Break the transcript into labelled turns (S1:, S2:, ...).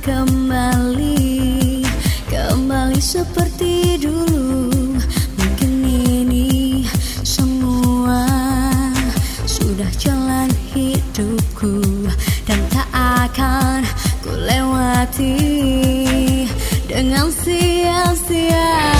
S1: kembali. Kembali seperti dulu. Mungkin ini semua Sudah jalan hidupku Dan tak akan ku lewati Dengan sia-sia.